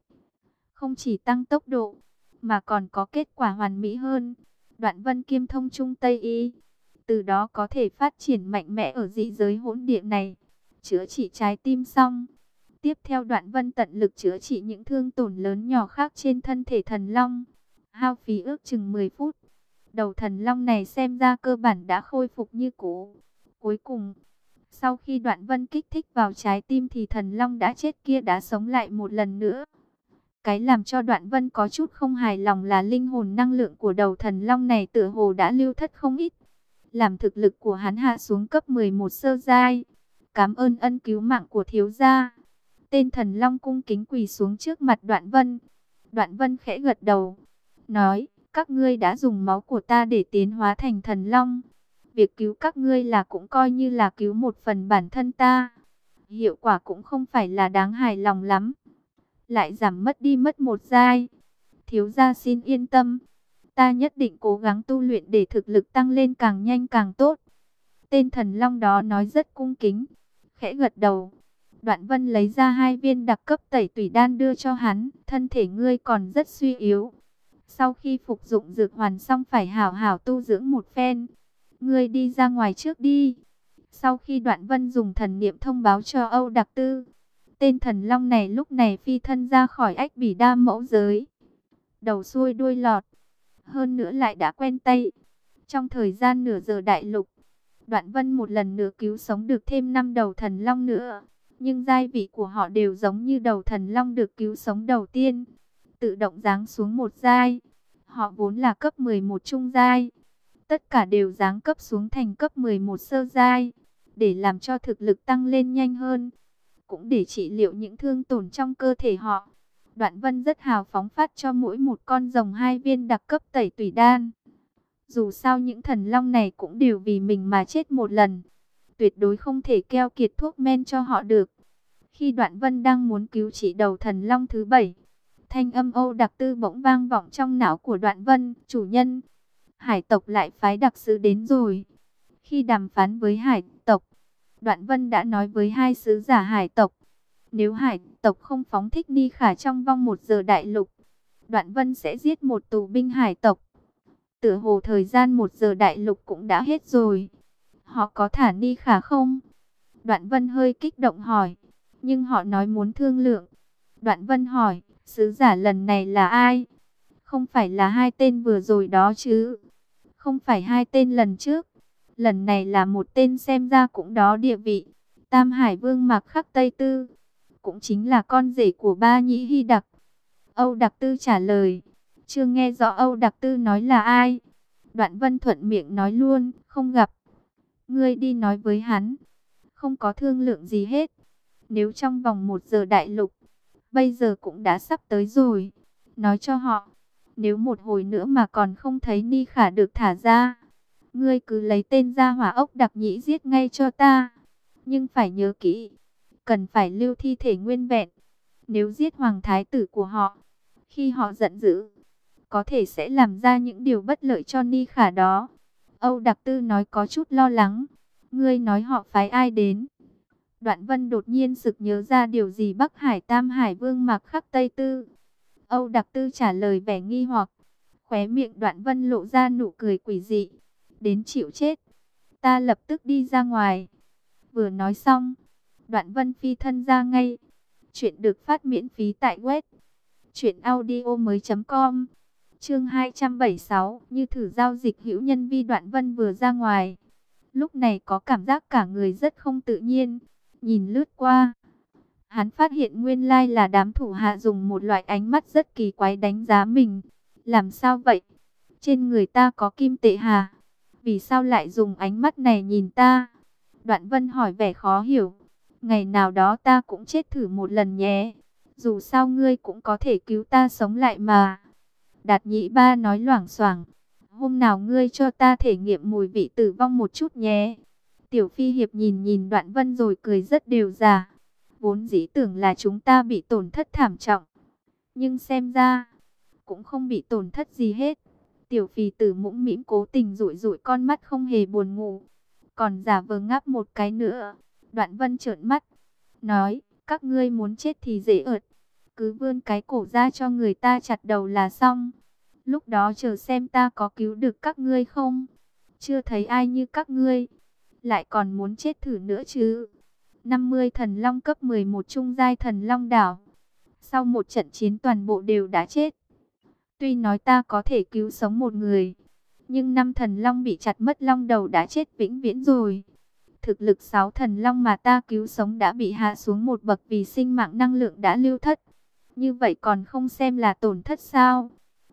[SPEAKER 1] không chỉ tăng tốc độ, mà còn có kết quả hoàn mỹ hơn. Đoạn Vân kiêm thông trung Tây Y, từ đó có thể phát triển mạnh mẽ ở dị giới hỗn địa này, chữa trị trái tim xong. Tiếp theo Đoạn Vân tận lực chữa trị những thương tổn lớn nhỏ khác trên thân thể thần long, hao phí ước chừng 10 phút. Đầu thần long này xem ra cơ bản đã khôi phục như cũ. Cuối cùng, sau khi đoạn vân kích thích vào trái tim thì thần long đã chết kia đã sống lại một lần nữa. Cái làm cho đoạn vân có chút không hài lòng là linh hồn năng lượng của đầu thần long này tựa hồ đã lưu thất không ít. Làm thực lực của hắn hạ xuống cấp 11 sơ giai. Cảm ơn ân cứu mạng của thiếu gia. Tên thần long cung kính quỳ xuống trước mặt đoạn vân. Đoạn vân khẽ gật đầu. Nói, các ngươi đã dùng máu của ta để tiến hóa thành thần long. Việc cứu các ngươi là cũng coi như là cứu một phần bản thân ta. Hiệu quả cũng không phải là đáng hài lòng lắm. Lại giảm mất đi mất một giai. Thiếu gia xin yên tâm. Ta nhất định cố gắng tu luyện để thực lực tăng lên càng nhanh càng tốt. Tên thần long đó nói rất cung kính. Khẽ gật đầu. Đoạn vân lấy ra hai viên đặc cấp tẩy tủy đan đưa cho hắn. Thân thể ngươi còn rất suy yếu. Sau khi phục dụng dược hoàn xong phải hảo hảo tu dưỡng một phen. Ngươi đi ra ngoài trước đi. Sau khi đoạn vân dùng thần niệm thông báo cho Âu Đặc Tư. Tên thần long này lúc này phi thân ra khỏi ách bỉ đa mẫu giới. Đầu xuôi đuôi lọt. Hơn nữa lại đã quen tay. Trong thời gian nửa giờ đại lục. Đoạn vân một lần nữa cứu sống được thêm năm đầu thần long nữa. Nhưng giai vị của họ đều giống như đầu thần long được cứu sống đầu tiên. Tự động giáng xuống một giai. Họ vốn là cấp 11 trung giai tất cả đều giáng cấp xuống thành cấp 11 sơ giai, để làm cho thực lực tăng lên nhanh hơn, cũng để trị liệu những thương tổn trong cơ thể họ. Đoạn Vân rất hào phóng phát cho mỗi một con rồng hai viên đặc cấp tẩy tủy đan. Dù sao những thần long này cũng đều vì mình mà chết một lần, tuyệt đối không thể keo kiệt thuốc men cho họ được. Khi Đoạn Vân đang muốn cứu trị đầu thần long thứ bảy, thanh âm Âu đặc tư bỗng vang vọng trong não của Đoạn Vân, chủ nhân hải tộc lại phái đặc sứ đến rồi. Khi đàm phán với hải tộc, Đoạn Vân đã nói với hai sứ giả hải tộc, nếu hải tộc không phóng thích Ni Khả trong vòng một giờ đại lục, Đoạn Vân sẽ giết một tù binh hải tộc. Tựa hồ thời gian một giờ đại lục cũng đã hết rồi. Họ có thả Ni Khả không? Đoạn Vân hơi kích động hỏi, nhưng họ nói muốn thương lượng. Đoạn Vân hỏi, sứ giả lần này là ai? Không phải là hai tên vừa rồi đó chứ? Không phải hai tên lần trước. Lần này là một tên xem ra cũng đó địa vị. Tam Hải Vương Mạc Khắc Tây Tư. Cũng chính là con rể của ba nhĩ hy đặc. Âu Đặc Tư trả lời. Chưa nghe rõ Âu Đặc Tư nói là ai. Đoạn Vân thuận miệng nói luôn, không gặp. Ngươi đi nói với hắn. Không có thương lượng gì hết. Nếu trong vòng một giờ đại lục, bây giờ cũng đã sắp tới rồi. Nói cho họ, nếu một hồi nữa mà còn không thấy Ni Khả được thả ra, ngươi cứ lấy tên Ra hỏa ốc đặc nhĩ giết ngay cho ta. Nhưng phải nhớ kỹ, cần phải lưu thi thể nguyên vẹn. Nếu giết hoàng thái tử của họ, khi họ giận dữ, có thể sẽ làm ra những điều bất lợi cho Ni Khả đó. Âu Đặc Tư nói có chút lo lắng. Ngươi nói họ phái ai đến? Đoạn Vân đột nhiên sực nhớ ra điều gì Bắc Hải Tam Hải Vương mặc khắc Tây Tư. Âu Đặc Tư trả lời vẻ nghi hoặc. Khóe miệng đoạn vân lộ ra nụ cười quỷ dị. Đến chịu chết. Ta lập tức đi ra ngoài. Vừa nói xong. Đoạn vân phi thân ra ngay. Chuyện được phát miễn phí tại web. Chuyện audio mới com. Chương 276. Như thử giao dịch hữu nhân vi đoạn vân vừa ra ngoài. Lúc này có cảm giác cả người rất không tự nhiên. Nhìn lướt qua, Hắn phát hiện nguyên lai là đám thủ hạ dùng một loại ánh mắt rất kỳ quái đánh giá mình. Làm sao vậy? Trên người ta có kim tệ hà? Vì sao lại dùng ánh mắt này nhìn ta? Đoạn vân hỏi vẻ khó hiểu. Ngày nào đó ta cũng chết thử một lần nhé. Dù sao ngươi cũng có thể cứu ta sống lại mà. Đạt nhĩ ba nói loảng xoảng. Hôm nào ngươi cho ta thể nghiệm mùi vị tử vong một chút nhé. Tiểu Phi Hiệp nhìn nhìn đoạn vân rồi cười rất đều già. Vốn dĩ tưởng là chúng ta bị tổn thất thảm trọng. Nhưng xem ra, cũng không bị tổn thất gì hết. Tiểu Phi tử mũm mĩm cố tình rụi rụi con mắt không hề buồn ngủ. Còn giả vờ ngáp một cái nữa. Đoạn vân trợn mắt, nói, các ngươi muốn chết thì dễ ợt. Cứ vươn cái cổ ra cho người ta chặt đầu là xong. Lúc đó chờ xem ta có cứu được các ngươi không. Chưa thấy ai như các ngươi. Lại còn muốn chết thử nữa chứ. 50 thần long cấp 11 trung giai thần long đảo. Sau một trận chiến toàn bộ đều đã chết. Tuy nói ta có thể cứu sống một người. Nhưng năm thần long bị chặt mất long đầu đã chết vĩnh viễn rồi. Thực lực sáu thần long mà ta cứu sống đã bị hạ xuống một bậc vì sinh mạng năng lượng đã lưu thất. Như vậy còn không xem là tổn thất sao?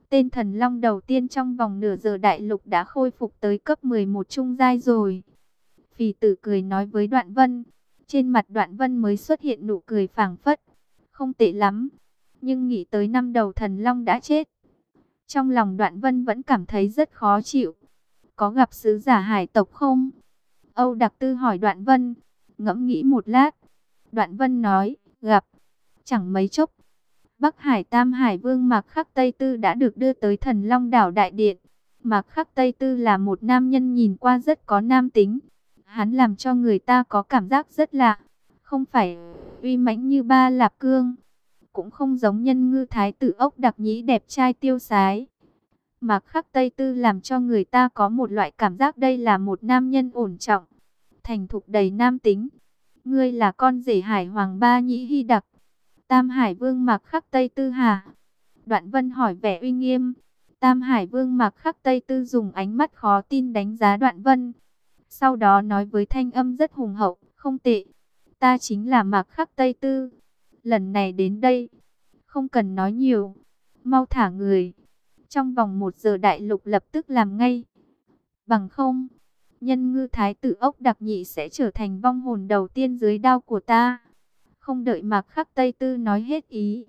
[SPEAKER 1] Tên thần long đầu tiên trong vòng nửa giờ đại lục đã khôi phục tới cấp 11 trung giai rồi. Phì tử cười nói với Đoạn Vân. Trên mặt Đoạn Vân mới xuất hiện nụ cười phảng phất. Không tệ lắm. Nhưng nghĩ tới năm đầu thần long đã chết. Trong lòng Đoạn Vân vẫn cảm thấy rất khó chịu. Có gặp sứ giả hải tộc không? Âu Đặc Tư hỏi Đoạn Vân. Ngẫm nghĩ một lát. Đoạn Vân nói, gặp. Chẳng mấy chốc. Bắc Hải Tam Hải Vương Mạc Khắc Tây Tư đã được đưa tới thần Long Đảo Đại Điện. Mạc Khắc Tây Tư là một nam nhân nhìn qua rất có nam tính. Hắn làm cho người ta có cảm giác rất lạ. Không phải uy mãnh như ba lạp cương. Cũng không giống nhân ngư thái tử ốc đặc nhĩ đẹp trai tiêu sái. Mạc Khắc Tây Tư làm cho người ta có một loại cảm giác đây là một nam nhân ổn trọng, thành thục đầy nam tính. Ngươi là con rể Hải Hoàng Ba Nhĩ Hy Đặc, Tam Hải Vương Mạc Khắc Tây Tư hà. Đoạn Vân hỏi vẻ uy nghiêm. Tam Hải Vương Mạc Khắc Tây Tư dùng ánh mắt khó tin đánh giá Đoạn Vân. Sau đó nói với thanh âm rất hùng hậu, không tệ. Ta chính là Mạc Khắc Tây Tư. Lần này đến đây, không cần nói nhiều. Mau thả người. Trong vòng một giờ đại lục lập tức làm ngay. Bằng không, nhân ngư thái tử ốc đặc nhị sẽ trở thành vong hồn đầu tiên dưới đao của ta. Không đợi Mạc Khắc Tây Tư nói hết ý.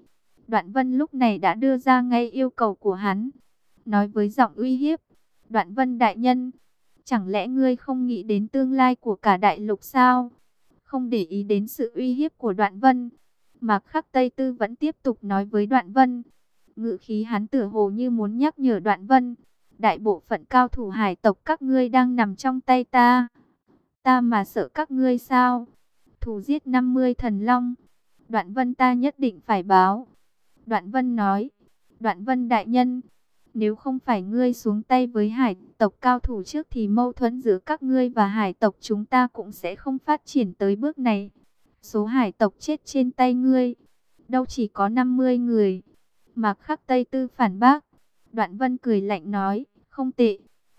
[SPEAKER 1] Đoạn Vân lúc này đã đưa ra ngay yêu cầu của hắn. Nói với giọng uy hiếp. Đoạn Vân đại nhân, chẳng lẽ ngươi không nghĩ đến tương lai của cả đại lục sao? Không để ý đến sự uy hiếp của Đoạn Vân. Mạc Khắc Tây Tư vẫn tiếp tục nói với Đoạn Vân. Ngự khí hắn tựa hồ như muốn nhắc nhở Đoạn Vân. Đại bộ phận cao thủ hải tộc các ngươi đang nằm trong tay ta. Ta mà sợ các ngươi sao? Thù giết 50 thần long. Đoạn Vân ta nhất định phải báo. Đoạn Vân nói. Đoạn Vân đại nhân. Nếu không phải ngươi xuống tay với hải tộc cao thủ trước thì mâu thuẫn giữa các ngươi và hải tộc chúng ta cũng sẽ không phát triển tới bước này. Số hải tộc chết trên tay ngươi. Đâu chỉ có 50 người. Mạc Khắc Tây Tư phản bác. Đoạn Vân cười lạnh nói, không tệ.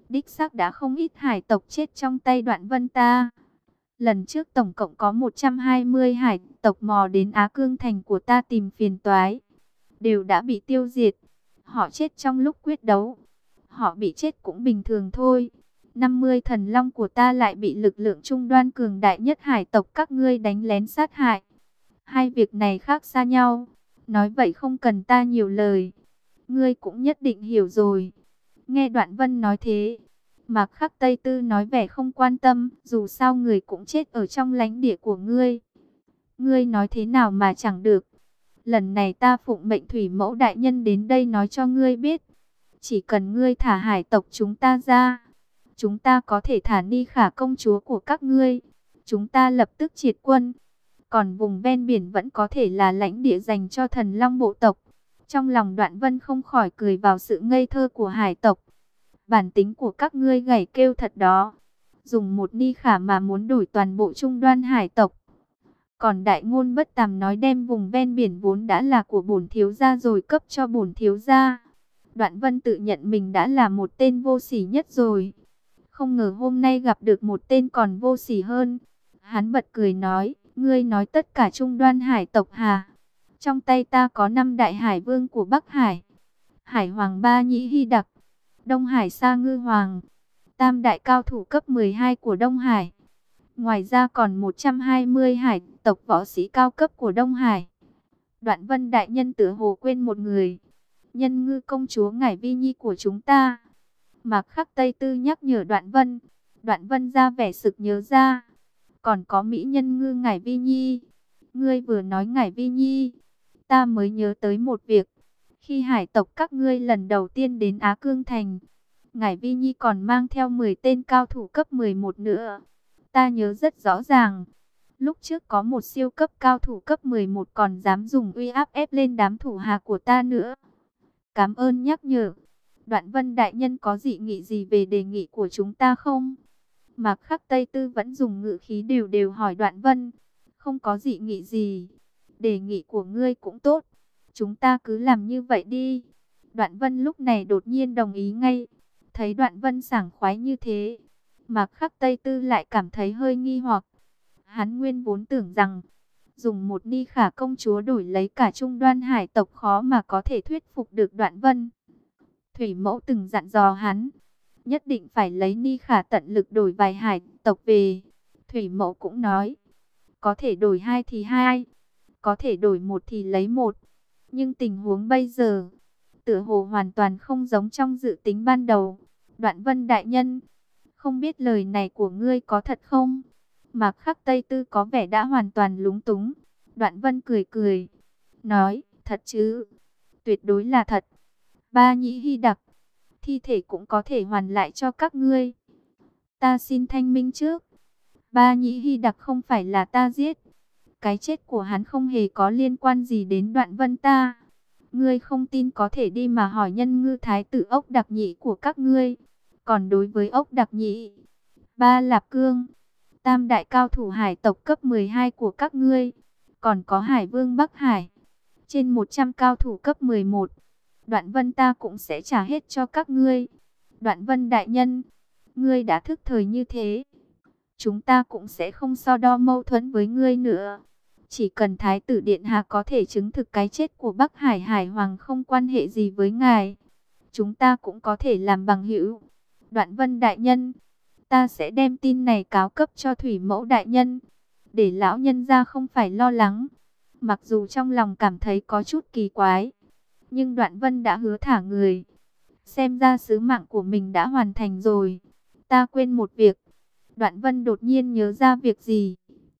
[SPEAKER 1] Đích xác đã không ít hải tộc chết trong tay Đoạn Vân ta. Lần trước tổng cộng có 120 hải tộc mò đến Á Cương Thành của ta tìm phiền toái. Đều đã bị tiêu diệt. Họ chết trong lúc quyết đấu. Họ bị chết cũng bình thường thôi. 50 thần long của ta lại bị lực lượng trung đoan cường đại nhất hải tộc các ngươi đánh lén sát hại. Hai việc này khác xa nhau. Nói vậy không cần ta nhiều lời. Ngươi cũng nhất định hiểu rồi. Nghe đoạn vân nói thế. Mạc khắc Tây Tư nói vẻ không quan tâm. Dù sao người cũng chết ở trong lãnh địa của ngươi. Ngươi nói thế nào mà chẳng được. Lần này ta phụng mệnh thủy mẫu đại nhân đến đây nói cho ngươi biết. Chỉ cần ngươi thả hải tộc chúng ta ra. Chúng ta có thể thả ni khả công chúa của các ngươi. Chúng ta lập tức triệt quân. Còn vùng ven biển vẫn có thể là lãnh địa dành cho thần long bộ tộc. Trong lòng đoạn vân không khỏi cười vào sự ngây thơ của hải tộc. Bản tính của các ngươi gảy kêu thật đó. Dùng một ni khả mà muốn đổi toàn bộ trung đoan hải tộc. Còn đại ngôn bất tàm nói đem vùng ven biển vốn đã là của bổn thiếu gia rồi cấp cho bổn thiếu gia. Đoạn vân tự nhận mình đã là một tên vô sỉ nhất rồi. Không ngờ hôm nay gặp được một tên còn vô sỉ hơn. Hắn bật cười nói, Ngươi nói tất cả trung đoan hải tộc hà. Trong tay ta có năm đại hải vương của Bắc Hải. Hải Hoàng Ba Nhĩ Hy Đặc. Đông Hải Sa Ngư Hoàng. Tam đại cao thủ cấp 12 của Đông Hải. Ngoài ra còn 120 hải tộc võ sĩ cao cấp của Đông Hải. Đoạn vân đại nhân tử hồ quên một người. Nhân ngư công chúa Ngải Vi Nhi của chúng ta. Mạc khắc Tây Tư nhắc nhở đoạn vân. Đoạn vân ra vẻ sực nhớ ra. Còn có mỹ nhân ngư Ngải Vi Nhi. Ngươi vừa nói Ngải Vi Nhi. Ta mới nhớ tới một việc. Khi hải tộc các ngươi lần đầu tiên đến Á Cương Thành. Ngải Vi Nhi còn mang theo 10 tên cao thủ cấp 11 nữa. Ta nhớ rất rõ ràng. Lúc trước có một siêu cấp cao thủ cấp 11 còn dám dùng uy áp ép lên đám thủ hạ của ta nữa. Cảm ơn nhắc nhở. Đoạn vân đại nhân có dị nghị gì về đề nghị của chúng ta không? Mạc khắc Tây Tư vẫn dùng ngữ khí đều đều hỏi đoạn vân. Không có dị nghị gì. Đề nghị của ngươi cũng tốt. Chúng ta cứ làm như vậy đi. Đoạn vân lúc này đột nhiên đồng ý ngay. Thấy đoạn vân sảng khoái như thế. Mạc khắc Tây Tư lại cảm thấy hơi nghi hoặc. Hắn nguyên vốn tưởng rằng, dùng một ni khả công chúa đổi lấy cả trung đoan hải tộc khó mà có thể thuyết phục được đoạn vân. Thủy mẫu từng dặn dò hắn, nhất định phải lấy ni khả tận lực đổi vài hải tộc về. Thủy mẫu cũng nói, có thể đổi hai thì hai, có thể đổi một thì lấy một. Nhưng tình huống bây giờ, tựa hồ hoàn toàn không giống trong dự tính ban đầu. Đoạn vân đại nhân, không biết lời này của ngươi có thật không? Mạc Khắc Tây Tư có vẻ đã hoàn toàn lúng túng. Đoạn Vân cười cười, nói, thật chứ, tuyệt đối là thật. Ba nhĩ hy đặc, thi thể cũng có thể hoàn lại cho các ngươi. Ta xin thanh minh trước, ba nhĩ hy đặc không phải là ta giết. Cái chết của hắn không hề có liên quan gì đến đoạn vân ta. Ngươi không tin có thể đi mà hỏi nhân ngư thái tử ốc đặc nhị của các ngươi. Còn đối với ốc đặc nhị, ba lạp cương tam đại cao thủ hải tộc cấp 12 của các ngươi, còn có Hải Vương Bắc Hải, trên 100 cao thủ cấp 11. Đoạn Vân ta cũng sẽ trả hết cho các ngươi. Đoạn Vân đại nhân, ngươi đã thức thời như thế, chúng ta cũng sẽ không so đo mâu thuẫn với ngươi nữa. Chỉ cần Thái tử Điện Hạ có thể chứng thực cái chết của Bắc Hải Hải Hoàng không quan hệ gì với ngài, chúng ta cũng có thể làm bằng hữu. Đoạn Vân đại nhân, Ta sẽ đem tin này cáo cấp cho thủy mẫu đại nhân, để lão nhân ra không phải lo lắng. Mặc dù trong lòng cảm thấy có chút kỳ quái, nhưng đoạn vân đã hứa thả người. Xem ra sứ mạng của mình đã hoàn thành rồi. Ta quên một việc. Đoạn vân đột nhiên nhớ ra việc gì.